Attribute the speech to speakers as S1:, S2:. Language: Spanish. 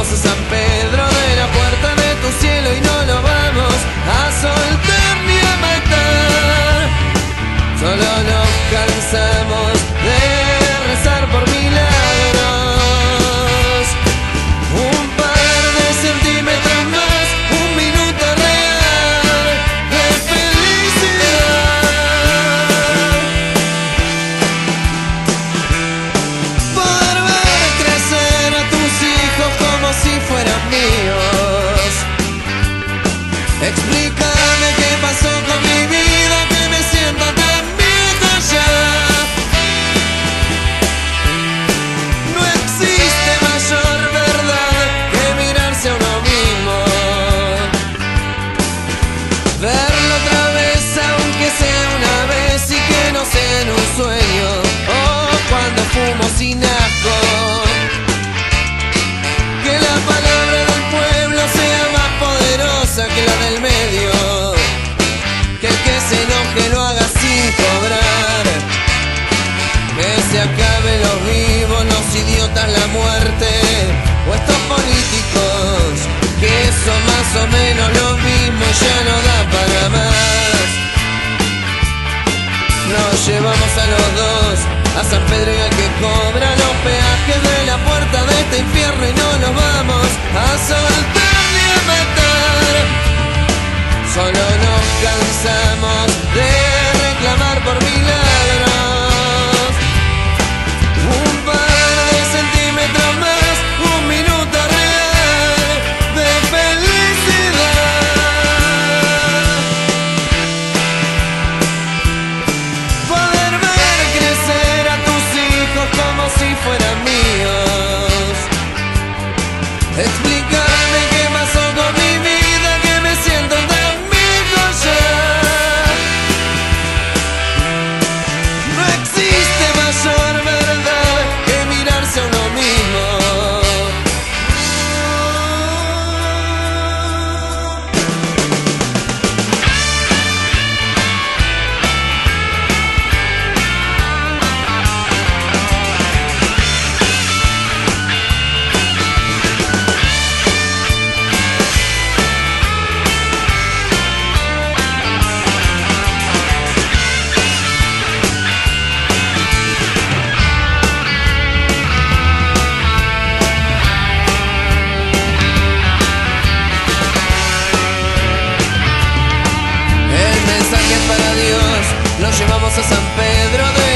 S1: a San Pedro de la puerta de tu cielo y no lo vamos a soltar ni a matar. Solo nos cansamos. explain Nos llevamos a los dos a San Pedro y al que cobra los peajes de la puerta de este infierno y no nos vamos a soltar. llevamos a San Pedro de